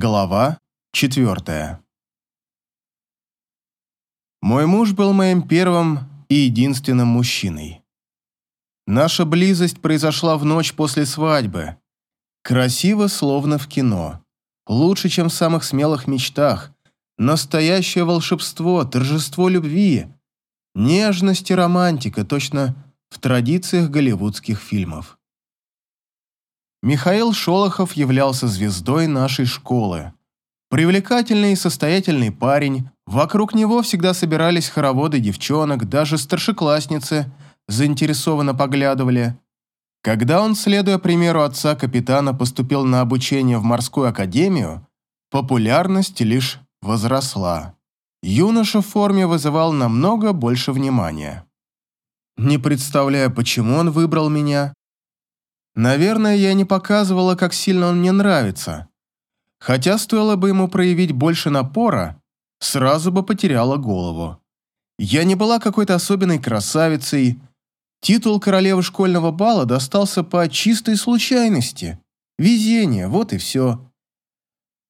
Глава четвертая. Мой муж был моим первым и единственным мужчиной. Наша близость произошла в ночь после свадьбы. Красиво, словно в кино. Лучше, чем в самых смелых мечтах. Настоящее волшебство, торжество любви. Нежность и романтика, точно в традициях голливудских фильмов. Михаил Шолохов являлся звездой нашей школы. Привлекательный и состоятельный парень, вокруг него всегда собирались хороводы девчонок, даже старшеклассницы заинтересованно поглядывали. Когда он, следуя примеру отца капитана, поступил на обучение в морскую академию, популярность лишь возросла. Юноша в форме вызывал намного больше внимания. Не представляю, почему он выбрал меня, Наверное, я не показывала, как сильно он мне нравится. Хотя стоило бы ему проявить больше напора, сразу бы потеряла голову. Я не была какой-то особенной красавицей. Титул королевы школьного бала достался по чистой случайности. Везение, вот и все.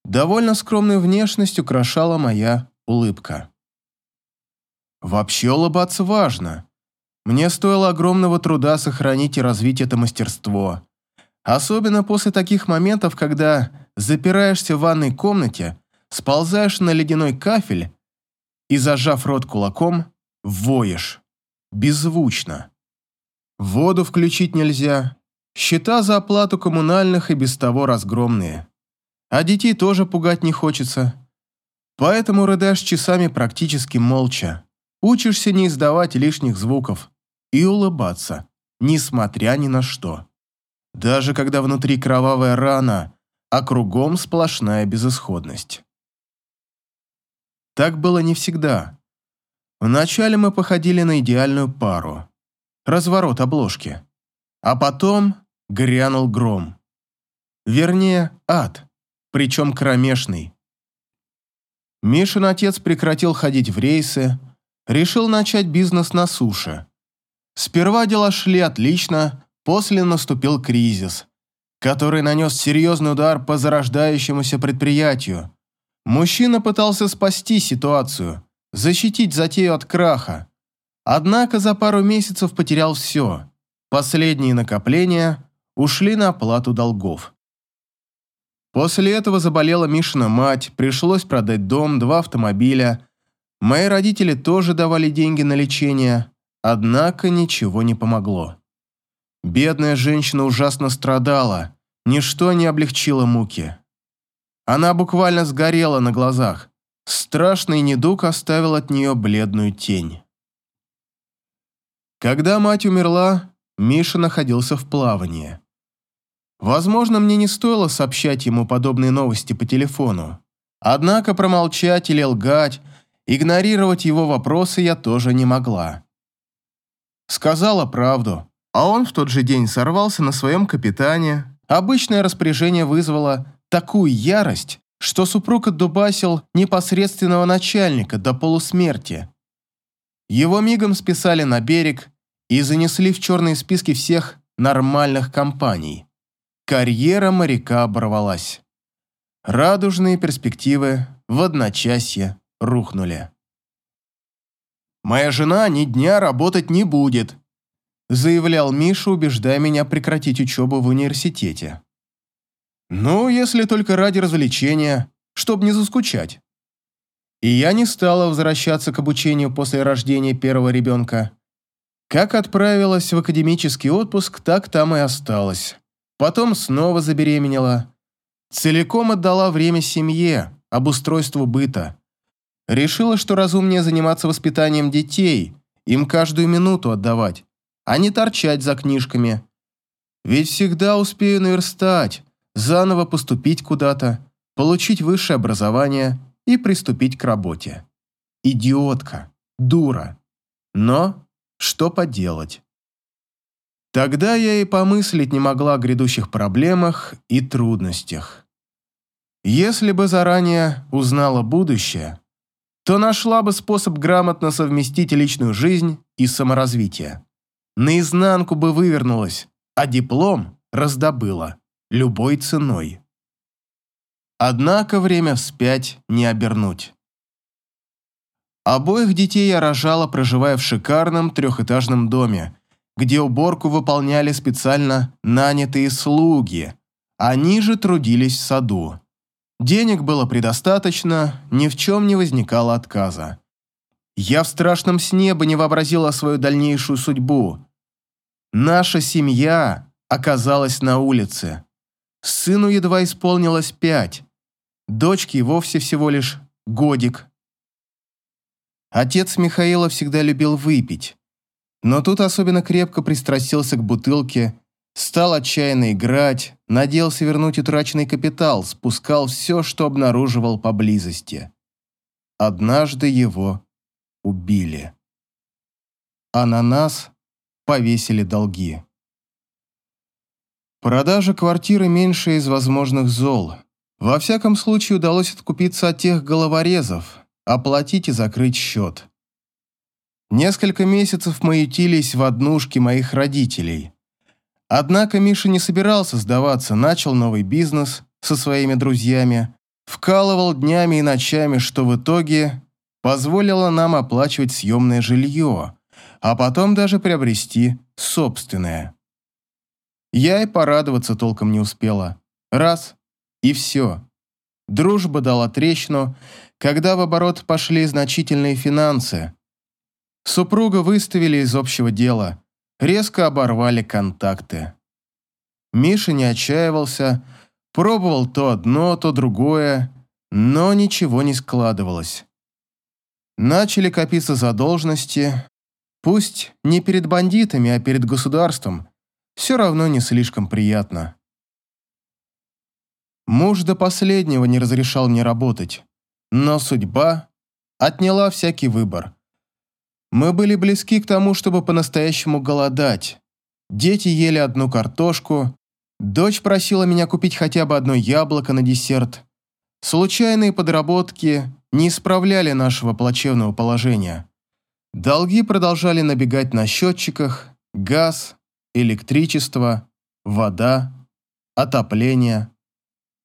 Довольно скромную внешность украшала моя улыбка. Вообще улыбаться важно. Мне стоило огромного труда сохранить и развить это мастерство. Особенно после таких моментов, когда запираешься в ванной комнате, сползаешь на ледяной кафель и, зажав рот кулаком, воешь. Беззвучно. Воду включить нельзя. Счета за оплату коммунальных и без того разгромные. А детей тоже пугать не хочется. Поэтому рыдаешь часами практически молча. Учишься не издавать лишних звуков и улыбаться, несмотря ни на что. Даже когда внутри кровавая рана, а кругом сплошная безысходность. Так было не всегда. Вначале мы походили на идеальную пару. Разворот обложки. А потом грянул гром. Вернее, ад, причем кромешный. Мишин отец прекратил ходить в рейсы, решил начать бизнес на суше. Сперва дела шли отлично, после наступил кризис, который нанес серьезный удар по зарождающемуся предприятию. Мужчина пытался спасти ситуацию, защитить затею от краха. Однако за пару месяцев потерял все. Последние накопления ушли на оплату долгов. После этого заболела Мишина мать, пришлось продать дом, два автомобиля. Мои родители тоже давали деньги на лечение, Однако ничего не помогло. Бедная женщина ужасно страдала, ничто не облегчило муки. Она буквально сгорела на глазах. Страшный недуг оставил от нее бледную тень. Когда мать умерла, Миша находился в плавании. Возможно, мне не стоило сообщать ему подобные новости по телефону. Однако промолчать или лгать, игнорировать его вопросы я тоже не могла. Сказала правду, а он в тот же день сорвался на своем капитане. Обычное распоряжение вызвало такую ярость, что супруг отдубасил непосредственного начальника до полусмерти. Его мигом списали на берег и занесли в черные списки всех нормальных компаний. Карьера моряка оборвалась. Радужные перспективы в одночасье рухнули. Моя жена ни дня работать не будет», заявлял Миша, убеждая меня прекратить учебу в университете. «Ну, если только ради развлечения, чтобы не заскучать». И я не стала возвращаться к обучению после рождения первого ребенка. Как отправилась в академический отпуск, так там и осталась. Потом снова забеременела. Целиком отдала время семье, обустройству быта. Решила, что разумнее заниматься воспитанием детей, им каждую минуту отдавать, а не торчать за книжками. Ведь всегда успею наверстать, заново поступить куда-то, получить высшее образование и приступить к работе. Идиотка, дура. Но что поделать? Тогда я и помыслить не могла о грядущих проблемах и трудностях. Если бы заранее узнала будущее, то нашла бы способ грамотно совместить личную жизнь и саморазвитие. Наизнанку бы вывернулась, а диплом раздобыла любой ценой. Однако время вспять не обернуть. Обоих детей я рожала, проживая в шикарном трехэтажном доме, где уборку выполняли специально нанятые слуги. Они же трудились в саду. Денег было предостаточно, ни в чем не возникало отказа. Я в страшном сне бы не вообразила свою дальнейшую судьбу. Наша семья оказалась на улице. Сыну едва исполнилось пять, дочке вовсе всего лишь годик. Отец Михаила всегда любил выпить, но тут особенно крепко пристрастился к бутылке, стал отчаянно играть, надеялся вернуть утраченный капитал, спускал все, что обнаруживал поблизости. Однажды его убили. А на нас повесили долги. Продажа квартиры меньше из возможных зол. Во всяком случае удалось откупиться от тех головорезов, оплатить и закрыть счет. Несколько месяцев мы ютились в однушке моих родителей. Однако Миша не собирался сдаваться, начал новый бизнес со своими друзьями, вкалывал днями и ночами, что в итоге позволило нам оплачивать съемное жилье, а потом даже приобрести собственное. Я и порадоваться толком не успела. Раз – и все. Дружба дала трещину, когда в оборот пошли значительные финансы. Супруга выставили из общего дела, резко оборвали контакты. Миша не отчаивался, пробовал то одно, то другое, но ничего не складывалось. Начали копиться задолженности, пусть не перед бандитами, а перед государством, все равно не слишком приятно. Муж до последнего не разрешал мне работать, но судьба отняла всякий выбор. Мы были близки к тому, чтобы по-настоящему голодать. Дети ели одну картошку, дочь просила меня купить хотя бы одно яблоко на десерт. Случайные подработки не исправляли нашего плачевного положения. Долги продолжали набегать на счетчиках, газ, электричество, вода, отопление.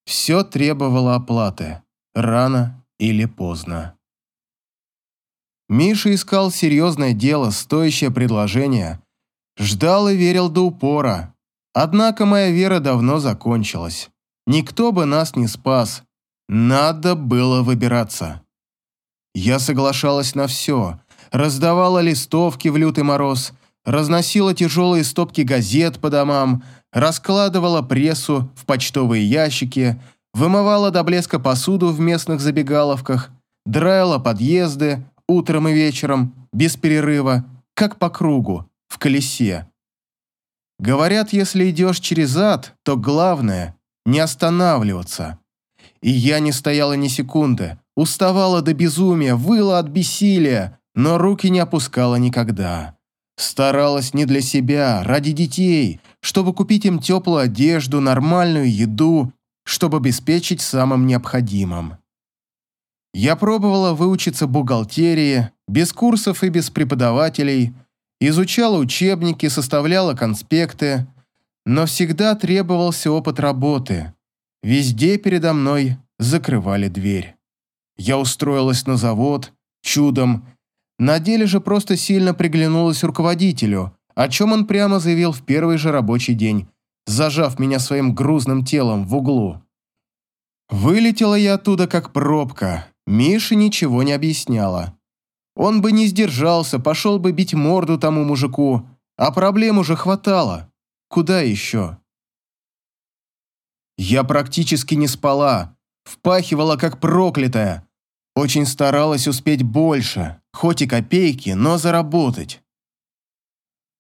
Все требовало оплаты, рано или поздно. Миша искал серьезное дело, стоящее предложение. Ждал и верил до упора. Однако моя вера давно закончилась. Никто бы нас не спас. Надо было выбираться. Я соглашалась на все. Раздавала листовки в лютый мороз, разносила тяжелые стопки газет по домам, раскладывала прессу в почтовые ящики, вымывала до блеска посуду в местных забегаловках, драила подъезды утром и вечером, без перерыва, как по кругу, в колесе. Говорят, если идешь через ад, то главное – не останавливаться. И я не стояла ни секунды, уставала до безумия, выла от бессилия, но руки не опускала никогда. Старалась не для себя, ради детей, чтобы купить им теплую одежду, нормальную еду, чтобы обеспечить самым необходимым. Я пробовала выучиться бухгалтерии, без курсов и без преподавателей, изучала учебники, составляла конспекты, но всегда требовался опыт работы. Везде передо мной закрывали дверь. Я устроилась на завод, чудом, на деле же просто сильно приглянулась руководителю, о чем он прямо заявил в первый же рабочий день, зажав меня своим грузным телом в углу. Вылетела я оттуда как пробка. Миша ничего не объясняла. Он бы не сдержался, пошел бы бить морду тому мужику, а проблем уже хватало. Куда еще? Я практически не спала, впахивала как проклятая, очень старалась успеть больше, хоть и копейки, но заработать.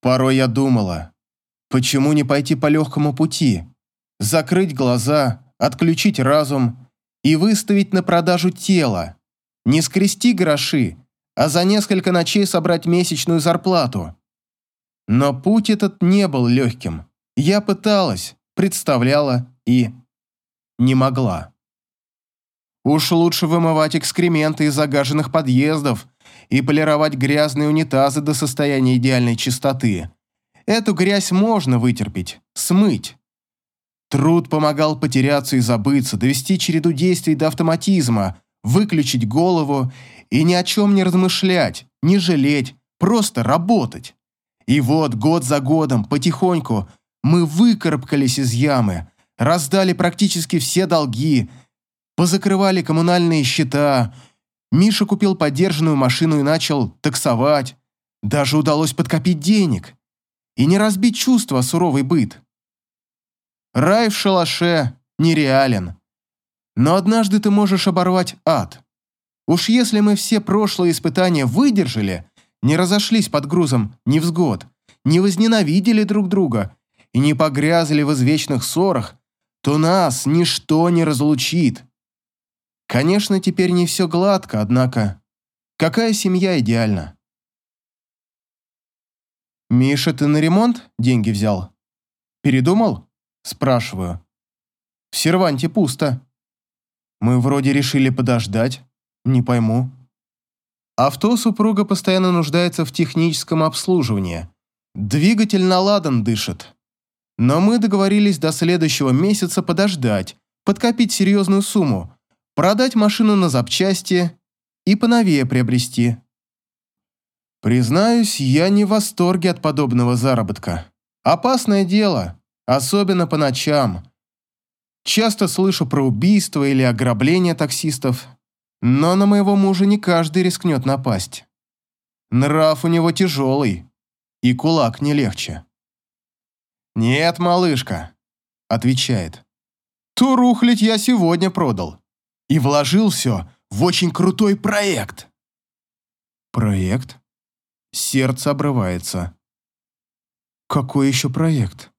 Порой я думала, почему не пойти по легкому пути, закрыть глаза, отключить разум и выставить на продажу тело, не скрести гроши, а за несколько ночей собрать месячную зарплату. Но путь этот не был легким. Я пыталась, представляла и не могла. Уж лучше вымывать экскременты из загаженных подъездов и полировать грязные унитазы до состояния идеальной чистоты. Эту грязь можно вытерпеть, смыть. Труд помогал потеряться и забыться, довести череду действий до автоматизма, выключить голову и ни о чем не размышлять, не жалеть, просто работать. И вот год за годом, потихоньку, мы выкарабкались из ямы, раздали практически все долги, позакрывали коммунальные счета. Миша купил подержанную машину и начал таксовать. Даже удалось подкопить денег и не разбить чувства суровый быт. Рай в шалаше нереален. Но однажды ты можешь оборвать ад. Уж если мы все прошлые испытания выдержали, не разошлись под грузом невзгод, не возненавидели друг друга и не погрязли в извечных ссорах, то нас ничто не разлучит. Конечно, теперь не все гладко, однако какая семья идеальна? «Миша, ты на ремонт деньги взял?» «Передумал?» Спрашиваю. «В серванте пусто. Мы вроде решили подождать. Не пойму». Авто супруга постоянно нуждается в техническом обслуживании. Двигатель наладан дышит. Но мы договорились до следующего месяца подождать, подкопить серьезную сумму, продать машину на запчасти и поновее приобрести. Признаюсь, я не в восторге от подобного заработка. Опасное дело, особенно по ночам. Часто слышу про убийство или ограбление таксистов, но на моего мужа не каждый рискнет напасть. Нрав у него тяжелый, и кулак не легче. «Нет, малышка», — отвечает. «Ту рухлядь я сегодня продал и вложил все в очень крутой проект». «Проект?» Сердце обрывается. «Какой еще проект?»